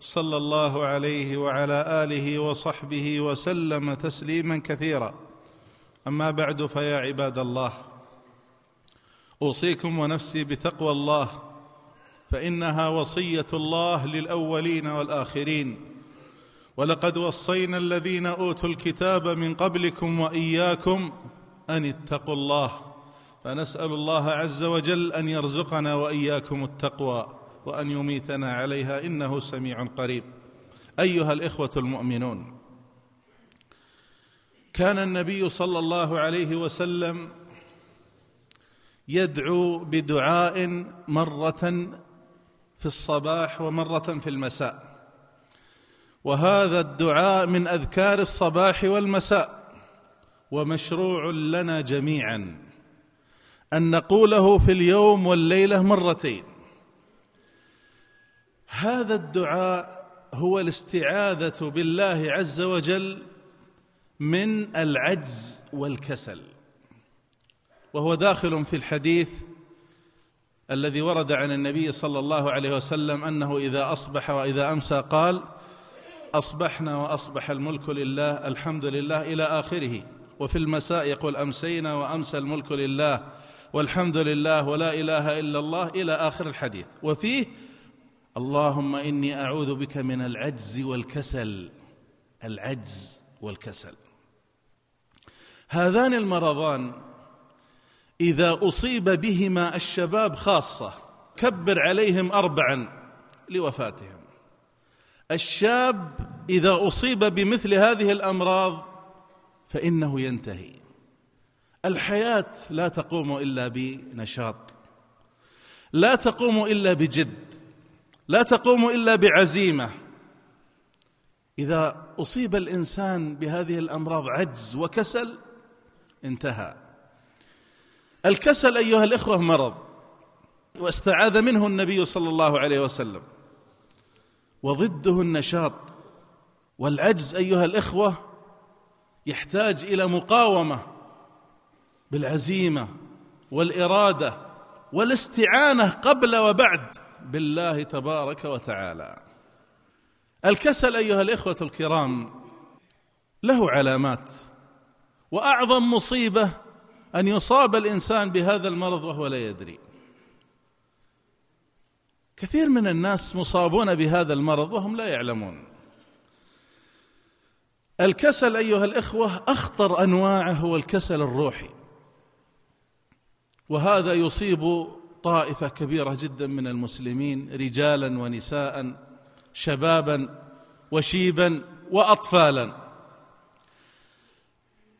صلى الله عليه وعلى آله وصحبه وسلم تسليما كثيرا. أما بعد فيا عباد الله أوصيكم ونفسي بتقوى الله فإنها وصية الله للأولين والآخرين. ولقد وصينا الذين أوتوا الكتاب من قبلكم وإياكم أن اتقوا الله فنسأل الله عز وجل أن يرزقنا وإياكم التقوى. وأن يميتنا عليها إنه سميع قريب. أيها الإخوة المؤمنون كان النبي صلى الله عليه وسلم يدعو بدعاء مرة في الصباح ومرة في المساء. وهذا الدعاء من أذكار الصباح والمساء ومشروع لنا جميعا أن نقوله في اليوم والليلة مرتين. هذا الدعاء هو الاستعاذة بالله عز وجل من العجز والكسل. وهو داخل في الحديث الذي ورد عن النبي صلى الله عليه وسلم أنه إذا أصبح وإذا أمسى قال أصبحنا وأصبح الملك لله الحمد لله إلى آخره. وفي المساء يقول امسينا وأمسى الملك لله والحمد لله ولا إله إلا الله إلى آخر الحديث. وفيه اللهم إني أعوذ بك من العجز والكسل العجز والكسل. هذان المرضان إذا أصيب بهما الشباب خاصة كبر عليهم اربعا لوفاتهم. الشاب إذا أصيب بمثل هذه الأمراض فإنه ينتهي. الحياة لا تقوم إلا بنشاط لا تقوم إلا بجد. لا تقوم إلا بعزيمة. إذا أصيب الإنسان بهذه الأمراض عجز وكسل انتهى. الكسل أيها الإخوة مرض واستعاذ منه النبي صلى الله عليه وسلم. وضده النشاط. والعجز أيها الإخوة يحتاج إلى مقاومة بالعزيمة والإرادة والاستعانة قبل وبعد. بالله تبارك وتعالى. الكسل أيها الإخوة الكرام له علامات وأعظم مصيبة أن يصاب الإنسان بهذا المرض وهو لا يدري. كثير من الناس مصابون بهذا المرض وهم لا يعلمون. الكسل أيها الإخوة أخطر أنواعه هو الكسل الروحي وهذا يصيب طائفة كبيرة جدا من المسلمين رجالا ونساء شبابا وشيبا واطفالا.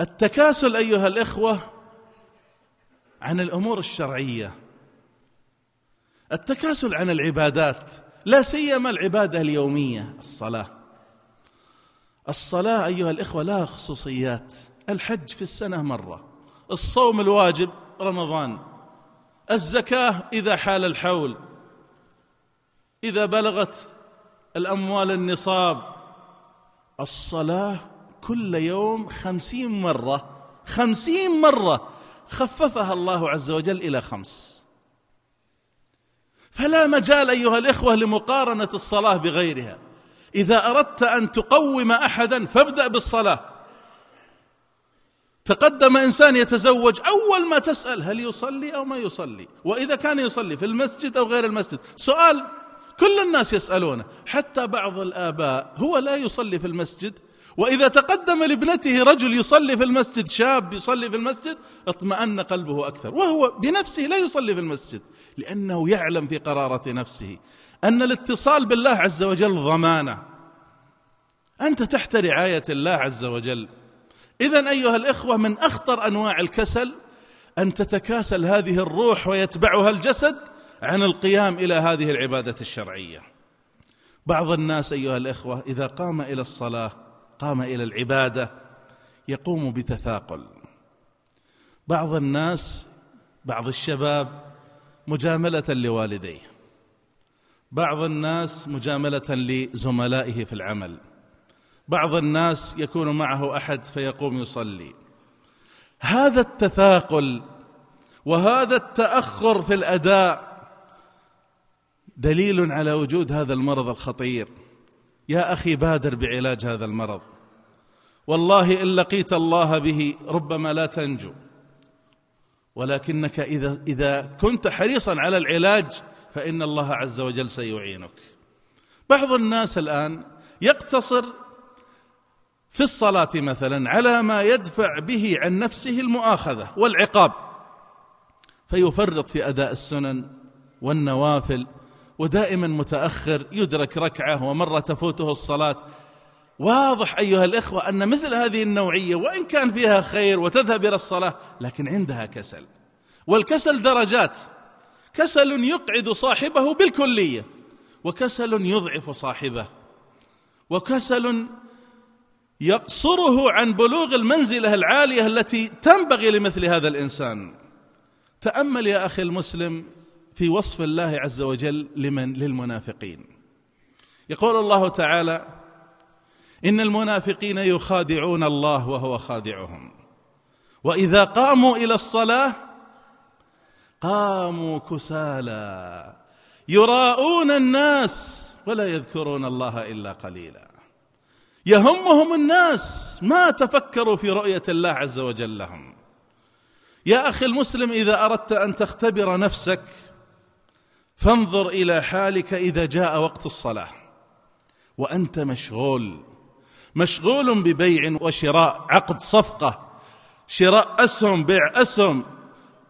التكاسل أيها الإخوة عن الأمور الشرعية. التكاسل عن العبادات لا سيما العبادة اليومية الصلاة. الصلاة أيها الإخوة لها خصوصيات. الحج في السنة مرة الصوم الواجب رمضان. الزكاة إذا حال الحول إذا بلغت الأموال النصاب الصلاة كل يوم خمسين مرة خمسين مرة خففها الله عز وجل إلى خمس. فلا مجال أيها الإخوة لمقارنة الصلاة بغيرها. إذا أردت أن تقوم احدا فابدأ بالصلاة. تقدم إنسان يتزوج أول ما تسأل هل يصلي أو ما يصلي؟ وإذا كان يصلي في المسجد أو غير المسجد؟ سؤال كل الناس يسألونه حتى بعض الآباء هو لا يصلي في المسجد؟ وإذا تقدم لابنته رجل يصلي في المسجد شاب يصلي في المسجد اطمأن قلبه أكثر. وهو بنفسه لا يصلي في المسجد لأنه يعلم في قرارة نفسه أن الاتصال بالله عز وجل ضمانة. أنت تحت رعاية الله عز وجل. اذا أيها الإخوة من أخطر أنواع الكسل أن تتكاسل هذه الروح ويتبعها الجسد عن القيام إلى هذه العبادة الشرعية. بعض الناس أيها الإخوة إذا قام إلى الصلاة قام إلى العبادة يقوم بتثاقل. بعض الناس بعض الشباب مجاملة لوالديه. بعض الناس مجاملة لزملائه في العمل. بعض الناس يكون معه أحد فيقوم يصلي. هذا التثاقل وهذا التأخر في الأداء دليل على وجود هذا المرض الخطير. يا أخي بادر بعلاج هذا المرض. والله إن لقيت الله به ربما لا تنجو. ولكنك إذا إذا كنت حريصا على العلاج فإن الله عز وجل سيعينك. بعض الناس الآن يقتصر في الصلاة مثلا على ما يدفع به عن نفسه المؤاخذة والعقاب. فيفرط في أداء السنن والنوافل ودائما متأخر يدرك ركعة ومرة تفوته الصلاة. واضح أيها الإخوة أن مثل هذه النوعية وإن كان فيها خير وتذهب إلى الصلاة لكن عندها كسل. والكسل درجات. كسل يقعد صاحبه بالكلية وكسل يضعف صاحبه وكسل يقصره عن بلوغ المنزلة العالية التي تنبغي لمثل هذا الإنسان. تأمل يا أخي المسلم في وصف الله عز وجل لمن للمنافقين. يقول الله تعالى إن المنافقين يخادعون الله وهو خادعهم. وإذا قاموا إلى الصلاة قاموا كسالى. يراءون الناس ولا يذكرون الله إلا قليلا. يهمهم الناس ما تفكروا في رؤية الله عز وجل لهم. يا أخي المسلم إذا أردت أن تختبر نفسك فانظر إلى حالك إذا جاء وقت الصلاة وأنت مشغول. مشغول ببيع وشراء عقد صفقة شراء أسهم بيع أسهم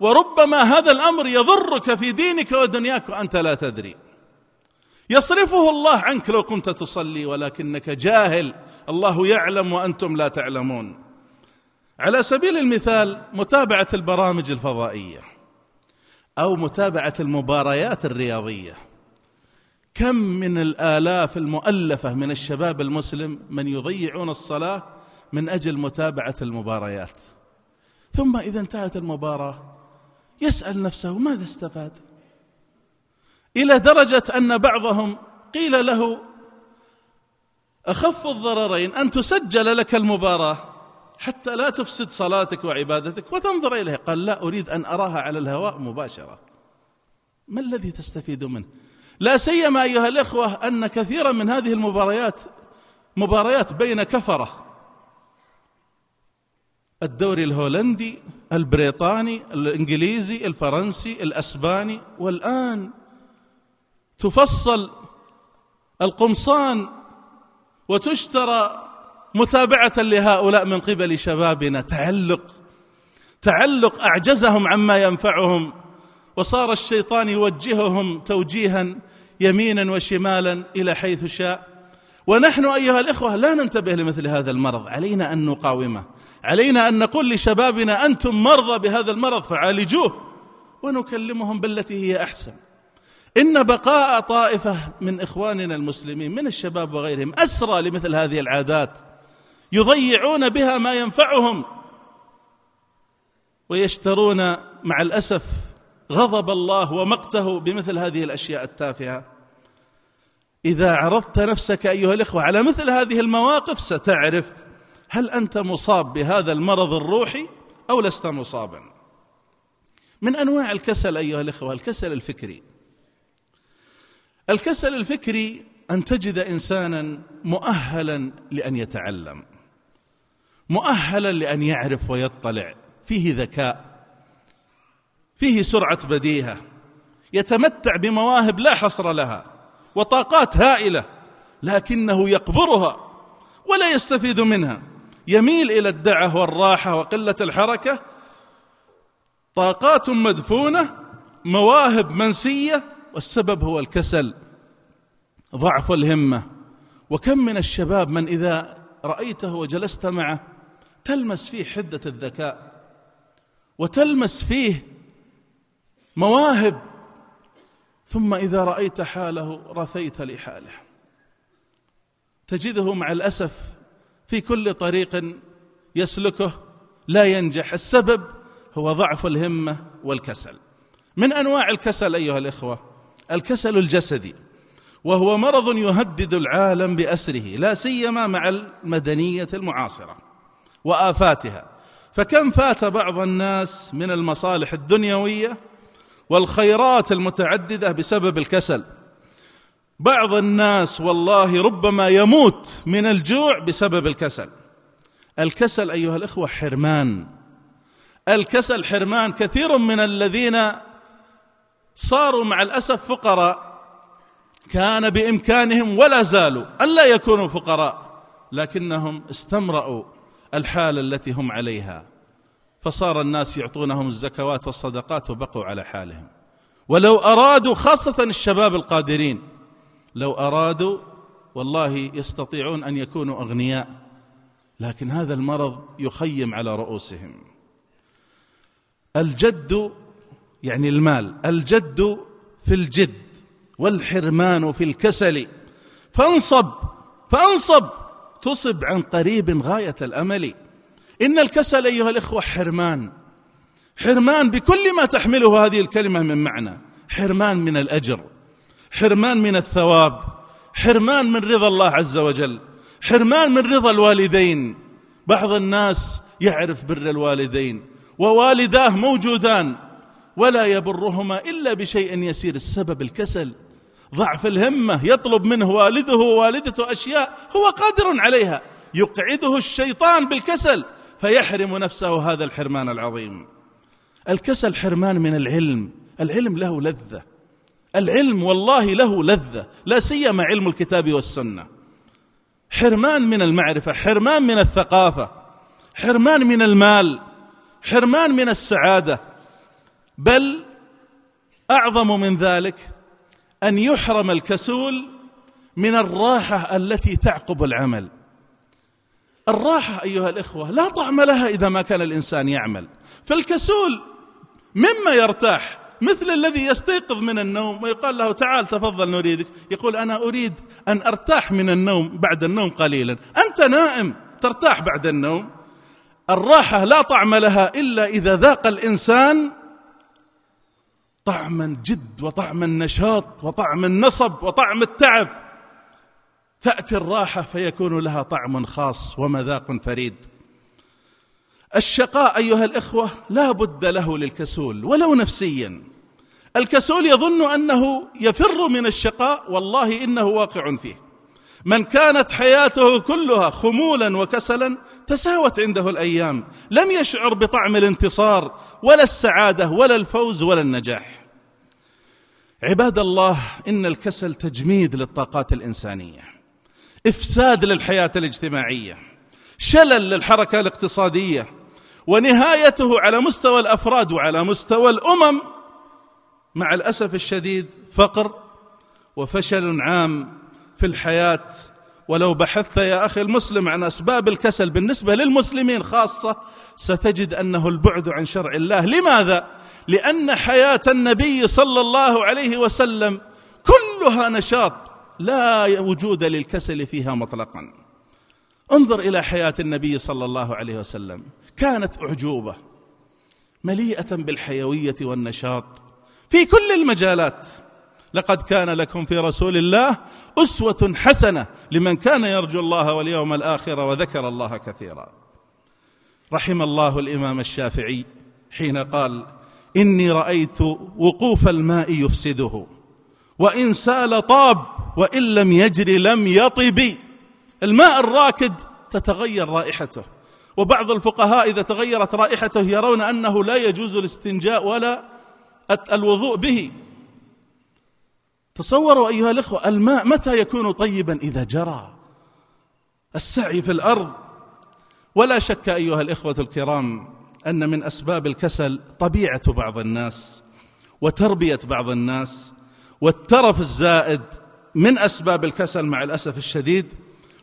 وربما هذا الأمر يضرك في دينك ودنياك وأنت لا تدري. يصرفه الله عنك لو كنت تصلي ولكنك جاهل. الله يعلم وأنتم لا تعلمون. على سبيل المثال متابعة البرامج الفضائية أو متابعة المباريات الرياضية. كم من الآلاف المؤلفة من الشباب المسلم من يضيعون الصلاة من أجل متابعة المباريات. ثم إذا انتهت المباراة يسأل نفسه ماذا استفاد؟ إلى درجة أن بعضهم قيل له أخف الضررين أن تسجل لك المباراة حتى لا تفسد صلاتك وعبادتك وتنظر إليها. قال لا أريد أن أراها على الهواء مباشرة. ما الذي تستفيد منه؟ لا سيما أيها الإخوة أن كثيرا من هذه المباريات مباريات بين كفرة. الدوري الهولندي البريطاني الإنجليزي الفرنسي الأسباني والآن تفصل القمصان وتشترى متابعة لهؤلاء من قبل شبابنا. تعلق تعلق أعجزهم عما ينفعهم وصار الشيطان يوجههم توجيها يمينا وشمالا إلى حيث شاء. ونحن أيها الإخوة لا ننتبه لمثل هذا المرض. علينا أن نقاومه. علينا أن نقول لشبابنا أنتم مرضى بهذا المرض فعالجوه ونكلمهم بالتي هي أحسن. إن بقاء طائفة من إخواننا المسلمين من الشباب وغيرهم أسرى لمثل هذه العادات. يضيعون بها ما ينفعهم. ويشترون مع الأسف غضب الله ومقته بمثل هذه الأشياء التافهة. إذا عرضت نفسك أيها الإخوة على مثل هذه المواقف ستعرف هل أنت مصاب بهذا المرض الروحي أو لست مصابا. من أنواع الكسل أيها الإخوة الكسل الفكري. الكسل الفكري أن تجد إنسانا مؤهلا لأن يتعلم مؤهلا لأن يعرف ويطلع فيه ذكاء فيه سرعة بديهة يتمتع بمواهب لا حصر لها وطاقات هائلة لكنه يقبرها ولا يستفيد منها يميل إلى الدعة والراحة وقلة الحركة طاقات مدفونة مواهب منسية والسبب هو الكسل ضعف الهمة. وكم من الشباب من إذا رأيته وجلست معه تلمس فيه حدة الذكاء وتلمس فيه مواهب. ثم إذا رأيت حاله رثيت لحاله. تجده مع الأسف في كل طريق يسلكه لا ينجح. السبب هو ضعف الهمة والكسل. من أنواع الكسل أيها الإخوة؟ الكسل الجسدي وهو مرض يهدد العالم بأسره لا سيما مع المدنية المعاصرة وآفاتها. فكم فات بعض الناس من المصالح الدنيوية والخيرات المتعددة بسبب الكسل. بعض الناس والله ربما يموت من الجوع بسبب الكسل. الكسل أيها الإخوة حرمان. الكسل حرمان كثير من الذين صاروا مع الأسف فقراء. كان بإمكانهم ولا زالوا الا يكونوا فقراء لكنهم استمرأوا الحال التي هم عليها. فصار الناس يعطونهم الزكوات والصدقات وبقوا على حالهم. ولو أرادوا خاصة الشباب القادرين لو أرادوا والله يستطيعون أن يكونوا أغنياء لكن هذا المرض يخيم على رؤوسهم. الجد يعني المال الجد في الجد والحرمان في الكسل. فانصب فانصب تصب عن قريب غاية الأمل. إن الكسل أيها الإخوة حرمان. حرمان بكل ما تحمله هذه الكلمة من معنى. حرمان من الأجر. حرمان من الثواب. حرمان من رضا الله عز وجل. حرمان من رضا الوالدين. بعض الناس يعرف بر الوالدين. ووالداه موجودان. ولا يبرهما إلا بشيء يسير السبب الكسل. ضعف الهمة يطلب منه والده ووالدته أشياء هو قادر عليها. يقعده الشيطان بالكسل فيحرم نفسه هذا الحرمان العظيم. الكسل حرمان من العلم العلم له لذة. العلم والله له لذة لا سيما علم الكتاب والسنة. حرمان من المعرفة حرمان من الثقافة حرمان من المال حرمان من السعادة. بل أعظم من ذلك أن يحرم الكسول من الراحة التي تعقب العمل. الراحة أيها الإخوة لا طعم لها إذا ما كان الإنسان يعمل. فالكسول مما يرتاح مثل الذي يستيقظ من النوم ويقال له تعال تفضل نريدك. يقول أنا أريد أن أرتاح من النوم بعد النوم قليلا. أنت نائم ترتاح بعد النوم. الراحة لا طعم لها إلا إذا ذاق الإنسان طعم الجد وطعم النشاط وطعم النصب وطعم التعب. تاتي الراحة فيكون لها طعم خاص ومذاق فريد. الشقاء أيها الإخوة لا بد له للكسول ولو نفسيا. الكسول يظن أنه يفر من الشقاء والله إنه واقع فيه. من كانت حياته كلها خمولا وكسلا تساوت عنده الأيام. لم يشعر بطعم الانتصار ولا السعادة ولا الفوز ولا النجاح. عباد الله إن الكسل تجميد للطاقات الإنسانية إفساد للحياة الاجتماعية شلل للحركة الاقتصادية ونهايته على مستوى الأفراد وعلى مستوى الأمم. مع الأسف الشديد فقر وفشل عام في الحياة. ولو بحثت يا أخي المسلم عن أسباب الكسل بالنسبة للمسلمين خاصة ستجد أنه البعد عن شرع الله. لماذا؟ لأن حياة النبي صلى الله عليه وسلم كلها نشاط لا وجود للكسل فيها مطلقا. انظر إلى حياة النبي صلى الله عليه وسلم. كانت أعجوبة مليئة بالحيوية والنشاط. في كل المجالات لقد كان لكم في رسول الله أسوة حسنة لمن كان يرجو الله واليوم الآخر وذكر الله كثيرا. رحم الله الإمام الشافعي حين قال إني رأيت وقوف الماء يفسده وإن سال طاب وإن لم يجري لم يطب. الماء الراكد تتغير رائحته وبعض الفقهاء إذا تغيرت رائحته يرون أنه لا يجوز الاستنجاء ولا الوضوء به. تصوروا أيها الإخوة الماء متى يكون طيبا؟ إذا جرى. السعي في الأرض. ولا شك أيها الإخوة الكرام أن من أسباب الكسل طبيعة بعض الناس وتربية بعض الناس والترف الزائد من أسباب الكسل مع الأسف الشديد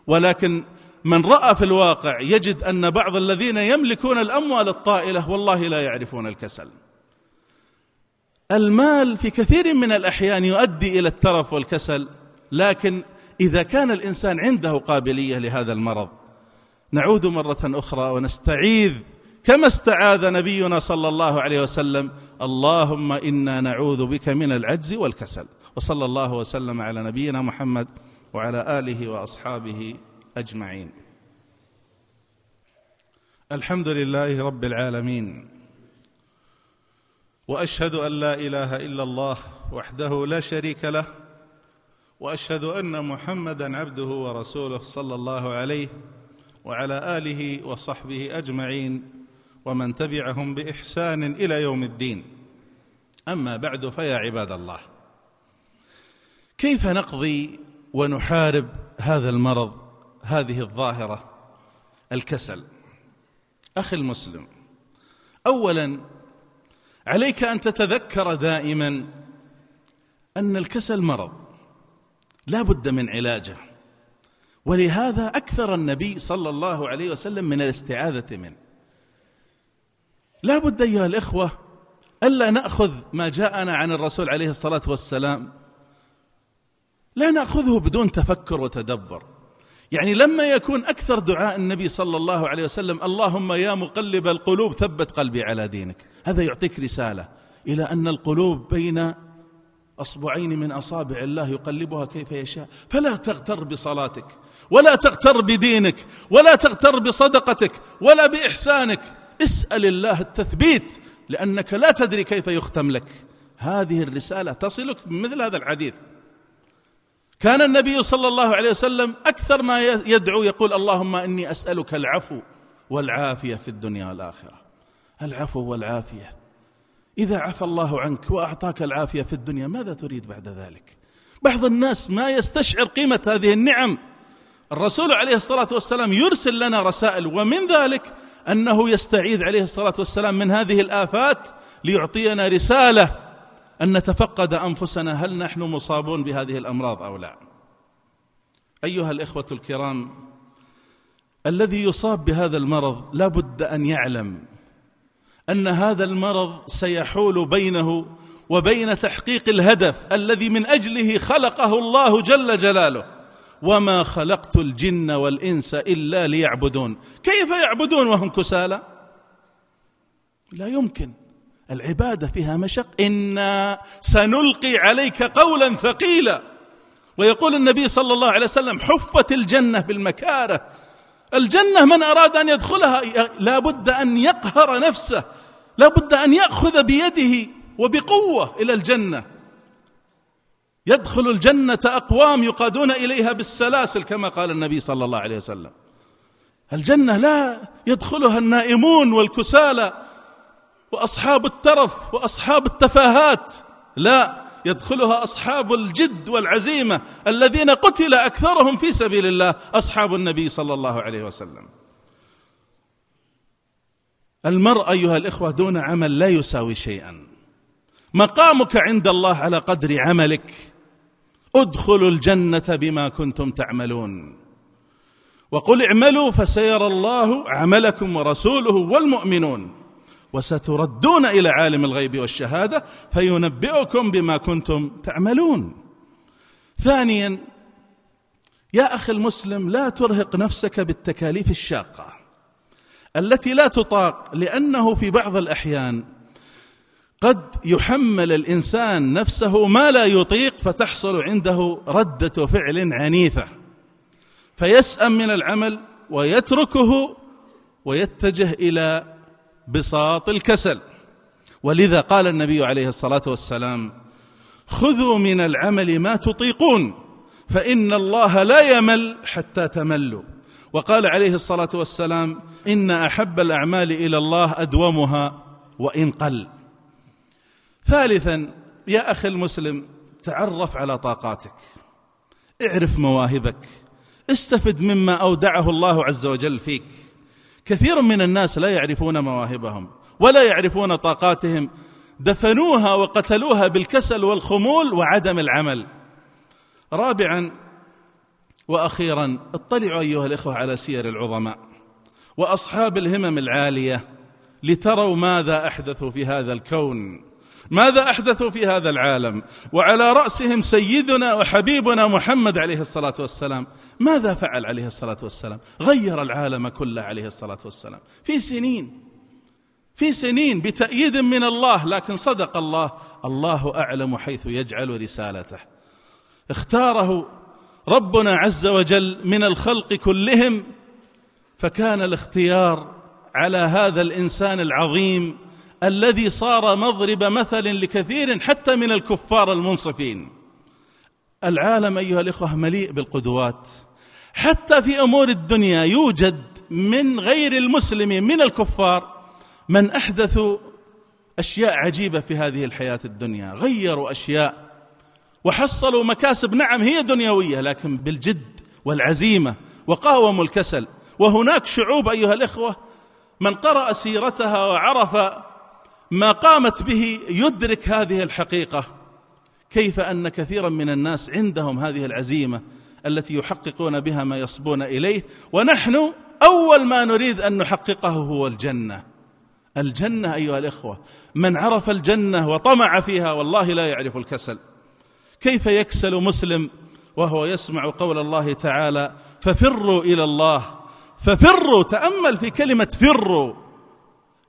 ولكن من رأى في الواقع يجد أن بعض الذين يملكون الأموال الطائلة والله لا يعرفون الكسل. المال في كثير من الأحيان يؤدي إلى الترف والكسل لكن إذا كان الإنسان عنده قابلية لهذا المرض نعود مرة أخرى ونستعيذ كما استعاذ نبينا صلى الله عليه وسلم اللهم إنا نعوذ بك من العجز والكسل. وصلى الله وسلم على نبينا محمد وعلى آله وأصحابه أجمعين. الحمد لله رب العالمين. وأشهد أن لا إله إلا الله وحده لا شريك له. وأشهد أن محمدا عبده ورسوله صلى الله عليه وعلى آله وصحبه أجمعين. ومن تبعهم بإحسان إلى يوم الدين. أما بعد فيا عباد الله كيف نقضي ونحارب هذا المرض هذه الظاهرة الكسل؟ أخي المسلم اولا عليك أن تتذكر دائما أن الكسل مرض لا بد من علاجه. ولهذا أكثر النبي صلى الله عليه وسلم من الاستعاذة منه. لا بد أيها الإخوة ألا نأخذ ما جاءنا عن الرسول عليه الصلاة والسلام. لا نأخذه بدون تفكر وتدبر. يعني لما يكون أكثر دعاء النبي صلى الله عليه وسلم اللهم يا مقلب القلوب ثبت قلبي على دينك. هذا يعطيك رسالة إلى أن القلوب بين أصبعين من أصابع الله يقلبها كيف يشاء. فلا تغتر بصلاتك ولا تغتر بدينك ولا تغتر بصدقتك ولا بإحسانك. اسأل الله التثبيت لأنك لا تدري كيف يختم لك. هذه الرسالة تصلك مثل هذا الحديث. كان النبي صلى الله عليه وسلم أكثر ما يدعو يقول اللهم إني أسألك العفو والعافية في الدنيا والآخرة. العفو والعافية. إذا عفى الله عنك وأعطاك العافية في الدنيا ماذا تريد بعد ذلك؟ بعض الناس ما يستشعر قيمة هذه النعم. الرسول عليه الصلاة والسلام يرسل لنا رسائل ومن ذلك أنه يستعيذ عليه الصلاة والسلام من هذه الآفات ليعطينا رسالة أن نتفقد أنفسنا هل نحن مصابون بهذه الأمراض أو لا. أيها الإخوة الكرام الذي يصاب بهذا المرض لا بد أن يعلم أن هذا المرض سيحول بينه وبين تحقيق الهدف الذي من أجله خلقه الله جل جلاله. وما خلقت الجن والانس الا ليعبدون. كيف يعبدون وهم كسالى؟ لا يمكن. العبادة فيها مشق. أنا سنلقي عليك قولا ثقيلا. ويقول النبي صلى الله عليه وسلم حفت الجنه بالمكاره. الجنة من أراد أن يدخلها لا بد أن يقهر نفسه. لا بد أن يأخذ بيده وبقوة إلى الجنة. يدخل الجنة أقوام يقادون إليها بالسلاسل كما قال النبي صلى الله عليه وسلم. الجنة لا يدخلها النائمون والكسالى وأصحاب الترف وأصحاب التفاهات لا يدخلها أصحاب الجد والعزيمة الذين قتل أكثرهم في سبيل الله أصحاب النبي صلى الله عليه وسلم. المرء أيها الإخوة دون عمل لا يساوي شيئا. مقامك عند الله على قدر عملك ادخلوا الجنة بما كنتم تعملون. وقل اعملوا فسيرى الله عملكم ورسوله والمؤمنون. وستردون إلى عالم الغيب والشهادة فينبئكم بما كنتم تعملون. ثانيا يا أخي المسلم لا ترهق نفسك بالتكاليف الشاقة التي لا تطاق لأنه في بعض الأحيان قد يحمل الإنسان نفسه ما لا يطيق فتحصل عنده ردة فعل عنيفة. فيسأم من العمل ويتركه ويتجه إلى بساط الكسل. ولذا قال النبي عليه الصلاة والسلام خذوا من العمل ما تطيقون فإن الله لا يمل حتى تملوا. وقال عليه الصلاة والسلام إن أحب الأعمال إلى الله أدومها وإن قل. ثالثا يا أخي المسلم تعرف على طاقاتك. اعرف مواهبك. استفد مما أودعه الله عز وجل فيك. كثير من الناس لا يعرفون مواهبهم ولا يعرفون طاقاتهم. دفنوها وقتلوها بالكسل والخمول وعدم العمل. رابعا وأخيرا اطلعوا أيها الإخوة على سير العظماء وأصحاب الهمم العالية لتروا ماذا أحدثوا في هذا الكون. ماذا أحدثوا في هذا العالم؟ وعلى رأسهم سيدنا وحبيبنا محمد عليه الصلاة والسلام. ماذا فعل عليه الصلاة والسلام؟ غير العالم كله عليه الصلاة والسلام. في سنين في سنين بتأييد من الله لكن صدق الله الله أعلم حيث يجعل رسالته. اختاره ربنا عز وجل من الخلق كلهم فكان الاختيار على هذا الإنسان العظيم الذي صار مضرب مثل لكثير حتى من الكفار المنصفين. العالم أيها الإخوة مليء بالقدوات. حتى في أمور الدنيا يوجد من غير المسلمين من الكفار من احدثوا أشياء عجيبة في هذه الحياة الدنيا. غيروا أشياء وحصلوا مكاسب. نعم هي دنيوية لكن بالجد والعزيمة وقاوموا الكسل. وهناك شعوب أيها الإخوة من قرأ سيرتها وعرف ما قامت به يدرك هذه الحقيقة. كيف أن كثيرا من الناس عندهم هذه العزيمة التي يحققون بها ما يصبون إليه ونحن أول ما نريد أن نحققه هو الجنة. الجنة أيها الإخوة من عرف الجنة وطمع فيها والله لا يعرف الكسل. كيف يكسل مسلم وهو يسمع قول الله تعالى ففروا إلى الله ففروا تأمل في كلمة فروا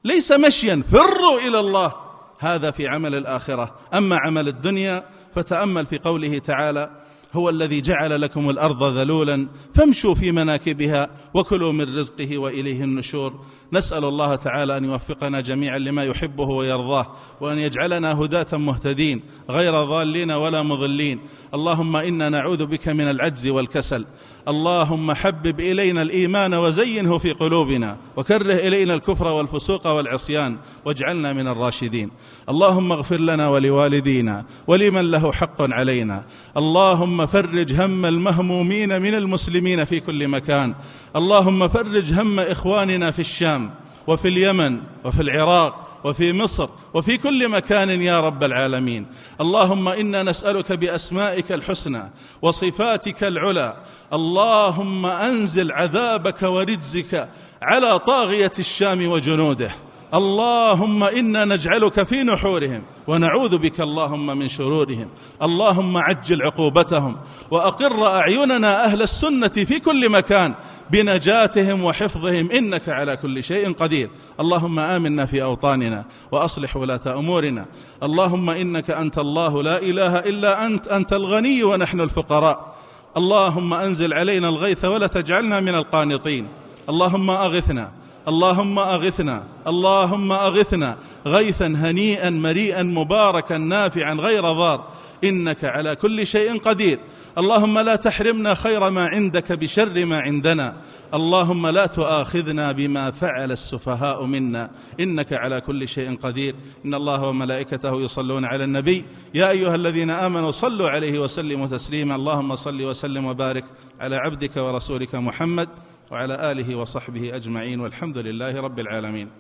ليس مشيا. فروا إلى الله. هذا في عمل الآخرة. أما عمل الدنيا فتأمل في قوله تعالى هو الذي جعل لكم الأرض ذلولا فامشوا في مناكبها وكلوا من رزقه وإليه النشور. نسأل الله تعالى أن يوفقنا جميعا لما يحبه ويرضاه وأن يجعلنا هداة مهتدين غير ضالين ولا مضلين. اللهم إنا نعوذ بك من العجز والكسل. اللهم حبب إلينا الإيمان وزينه في قلوبنا وكره إلينا الكفر والفسوق والعصيان واجعلنا من الراشدين. اللهم اغفر لنا ولوالدينا ولمن له حق علينا. اللهم فرج هم المهمومين من المسلمين في كل مكان. اللهم فرج هم إخواننا في الشام وفي اليمن وفي العراق وفي مصر وفي كل مكان يا رب العالمين. اللهم إنا نسألك بأسمائك الحسنى وصفاتك العلى. اللهم أنزل عذابك ورجزك على طاغية الشام وجنوده. اللهم إنا نجعلك في نحورهم ونعوذ بك اللهم من شرورهم. اللهم عجل عقوبتهم وأقر أعيننا أهل السنة في كل مكان بنجاتهم وحفظهم إنك على كل شيء قدير. اللهم آمنا في أوطاننا وأصلح ولاة أمورنا. اللهم إنك أنت الله لا إله إلا أنت أنت الغني ونحن الفقراء. اللهم أنزل علينا الغيث ولا تجعلنا من القانطين. اللهم أغثنا اللهم أغثنا اللهم أغثنا غيثا هنيئا مريئا مباركا نافعا غير ضار. إنك على كل شيء قدير. اللهم لا تحرمنا خير ما عندك بشر ما عندنا. اللهم لا تؤاخذنا بما فعل السفهاء منا. إنك على كل شيء قدير. إن الله وملائكته يصلون على النبي. يا أيها الذين آمنوا صلوا عليه وسلموا تسليما. اللهم صل وسلم وبارك على عبدك ورسولك محمد. وعلى آله وصحبه أجمعين والحمد لله رب العالمين